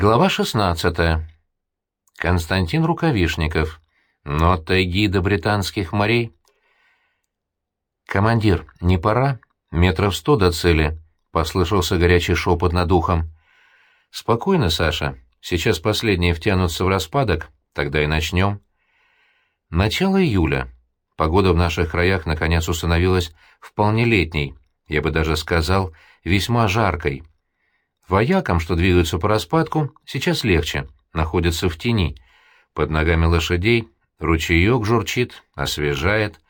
Глава 16. Константин Рукавишников. Но от тайги до британских морей. «Командир, не пора? Метров сто до цели», — послышался горячий шепот над ухом. «Спокойно, Саша. Сейчас последние втянутся в распадок, тогда и начнем». Начало июля. Погода в наших краях наконец установилась вполне летней, я бы даже сказал, весьма жаркой. Воякам, что двигаются по распадку, сейчас легче, находятся в тени. Под ногами лошадей ручеек журчит, освежает.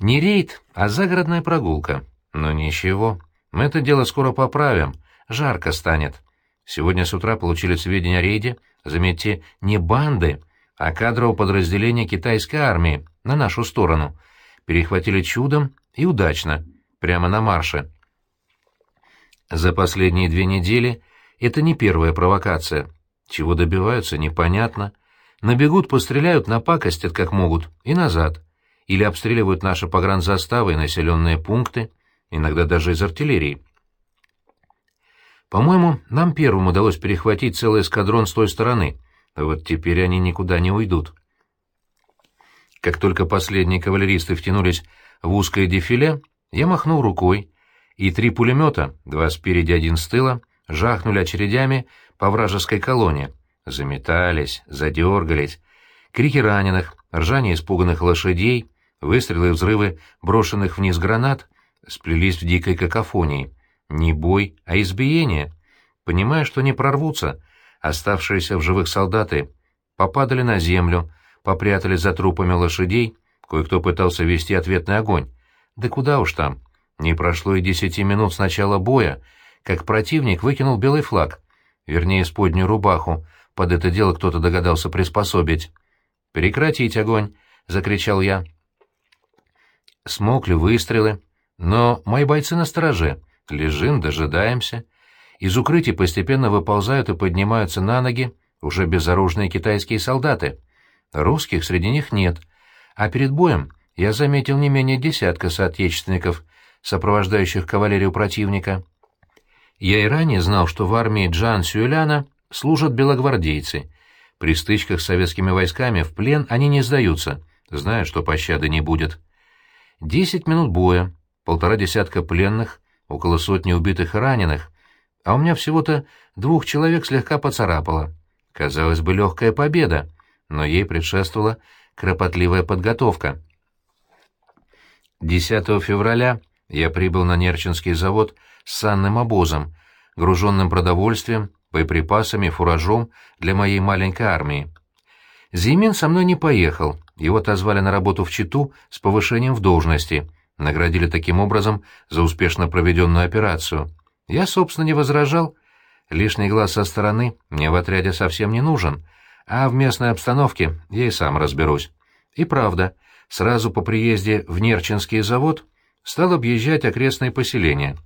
Не рейд, а загородная прогулка. Но ничего, мы это дело скоро поправим, жарко станет. Сегодня с утра получили сведения о рейде, заметьте, не банды, а кадрового подразделения китайской армии на нашу сторону. Перехватили чудом и удачно, прямо на марше. За последние две недели это не первая провокация. Чего добиваются, непонятно. Набегут, постреляют, напакостят как могут, и назад. Или обстреливают наши погранзаставы и населенные пункты, иногда даже из артиллерии. По-моему, нам первым удалось перехватить целый эскадрон с той стороны. Вот теперь они никуда не уйдут. Как только последние кавалеристы втянулись в узкое дефиле, я махнул рукой, и три пулемета, два спереди, один с тыла, жахнули очередями по вражеской колонне. Заметались, задергались. Крики раненых, ржание испуганных лошадей, выстрелы и взрывы брошенных вниз гранат сплелись в дикой какофонии. Не бой, а избиение. Понимая, что не прорвутся, оставшиеся в живых солдаты попадали на землю, попрятались за трупами лошадей, кое-кто пытался вести ответный огонь. Да куда уж там. Не прошло и десяти минут с начала боя, как противник выкинул белый флаг, вернее, споднюю рубаху, под это дело кто-то догадался приспособить. «Прекратить огонь!» — закричал я. Смокли выстрелы, но мои бойцы на стороже. Лежим, дожидаемся. Из укрытий постепенно выползают и поднимаются на ноги уже безоружные китайские солдаты. Русских среди них нет, а перед боем я заметил не менее десятка соотечественников, сопровождающих кавалерию противника. Я и ранее знал, что в армии Джан Сюэляна служат белогвардейцы. При стычках с советскими войсками в плен они не сдаются, зная, что пощады не будет. Десять минут боя, полтора десятка пленных, около сотни убитых и раненых, а у меня всего-то двух человек слегка поцарапало. Казалось бы, легкая победа, но ей предшествовала кропотливая подготовка. 10 февраля я прибыл на Нерчинский завод с санным обозом, груженным продовольствием, боеприпасами, фуражом для моей маленькой армии. Зимин со мной не поехал, его отозвали на работу в Читу с повышением в должности, наградили таким образом за успешно проведенную операцию. Я, собственно, не возражал. Лишний глаз со стороны мне в отряде совсем не нужен, а в местной обстановке я и сам разберусь. И правда, сразу по приезде в Нерчинский завод стал объезжать окрестные поселения,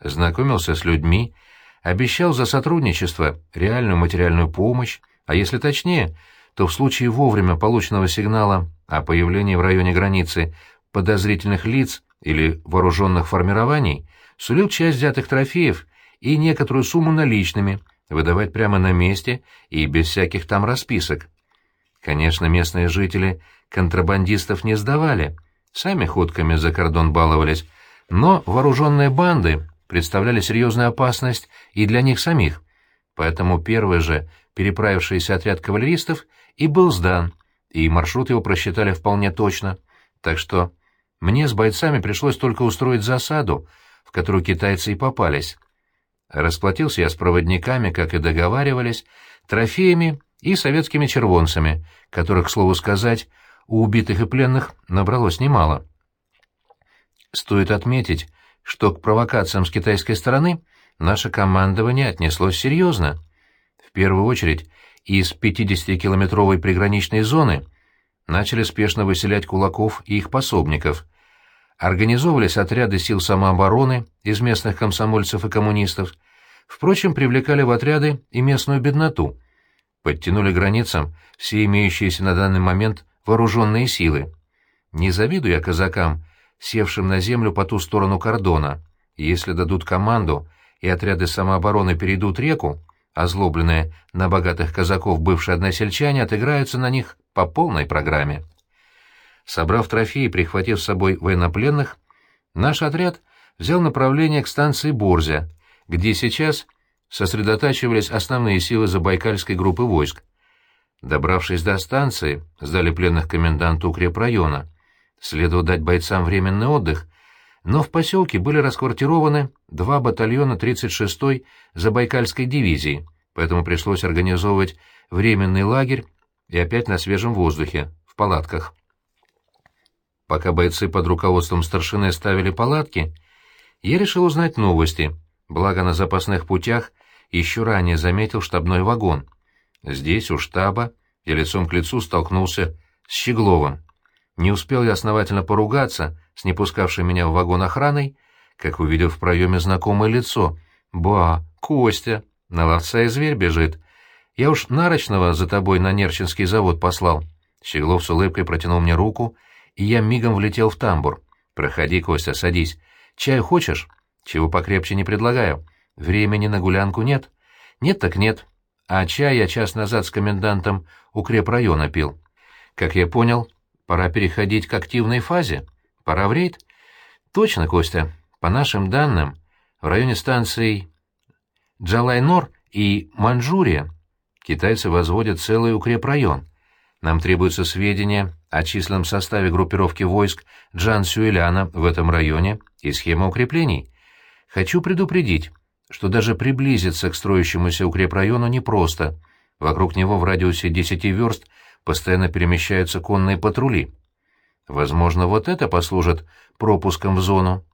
знакомился с людьми, обещал за сотрудничество реальную материальную помощь, а если точнее, то в случае вовремя полученного сигнала о появлении в районе границы подозрительных лиц или вооруженных формирований сулил часть взятых трофеев и некоторую сумму наличными, выдавать прямо на месте и без всяких там расписок. Конечно, местные жители контрабандистов не сдавали, сами ходками за кордон баловались, но вооруженные банды представляли серьезную опасность и для них самих, поэтому первый же переправившийся отряд кавалеристов и был сдан, и маршрут его просчитали вполне точно, так что мне с бойцами пришлось только устроить засаду, в которую китайцы и попались. Расплатился я с проводниками, как и договаривались, трофеями и советскими червонцами, которых, к слову сказать, у убитых и пленных набралось немало. Стоит отметить, что к провокациям с китайской стороны наше командование отнеслось серьезно. В первую очередь из 50-километровой приграничной зоны начали спешно выселять кулаков и их пособников. Организовывались отряды сил самообороны из местных комсомольцев и коммунистов, впрочем, привлекали в отряды и местную бедноту, подтянули границам все имеющиеся на данный момент вооруженные силы. Не завидую я казакам, севшим на землю по ту сторону кордона. Если дадут команду, и отряды самообороны перейдут реку, озлобленные на богатых казаков бывшие односельчане отыграются на них по полной программе. Собрав трофеи и прихватив с собой военнопленных, наш отряд взял направление к станции Борзя, где сейчас сосредотачивались основные силы Забайкальской группы войск. Добравшись до станции, сдали пленных коменданту укрепрайона. Следовало дать бойцам временный отдых, но в поселке были расквартированы два батальона 36-й Забайкальской дивизии, поэтому пришлось организовывать временный лагерь и опять на свежем воздухе, в палатках. Пока бойцы под руководством старшины ставили палатки, я решил узнать новости, благо на запасных путях еще ранее заметил штабной вагон. Здесь, у штаба, я лицом к лицу столкнулся с Щегловым. Не успел я основательно поругаться с не пускавшей меня в вагон охраной, как увидел в проеме знакомое лицо. «Ба, Костя, на ловца и зверь бежит. Я уж Нарочного за тобой на Нерчинский завод послал». Щеглов с улыбкой протянул мне руку, и я мигом влетел в тамбур. «Проходи, Костя, садись. Чаю хочешь? Чего покрепче не предлагаю. Времени на гулянку нет?» «Нет так нет. А чай я час назад с комендантом укрепрайона пил. Как я понял, пора переходить к активной фазе. Пора в рейд?» «Точно, Костя. По нашим данным, в районе станций Джалайнор и Манчжурия китайцы возводят целый укрепрайон. Нам требуются сведения о численном составе группировки войск Джан Сюэляна в этом районе и схема укреплений. Хочу предупредить, что даже приблизиться к строящемуся укрепрайону непросто. Вокруг него в радиусе 10 верст постоянно перемещаются конные патрули. Возможно, вот это послужит пропуском в зону.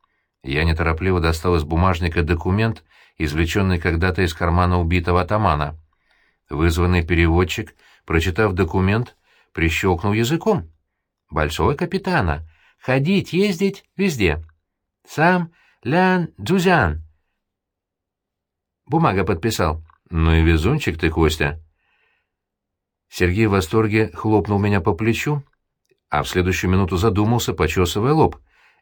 Я неторопливо достал из бумажника документ, извлеченный когда-то из кармана убитого атамана. Вызванный переводчик, прочитав документ, прищелкнул языком. «Большой капитана. Ходить, ездить везде. Сам Лян Джузян». Бумага подписал. «Ну и везунчик ты, Костя». Сергей в восторге хлопнул меня по плечу, а в следующую минуту задумался, почесывая лоб.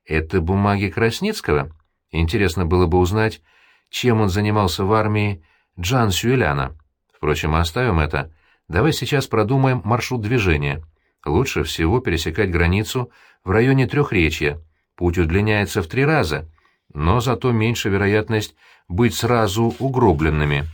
«Это бумаги Красницкого? Интересно было бы узнать, чем он занимался в армии Джан Сюэляна. Впрочем, оставим это. Давай сейчас продумаем маршрут движения. Лучше всего пересекать границу в районе Трехречья. Путь удлиняется в три раза, но зато меньше вероятность быть сразу угробленными».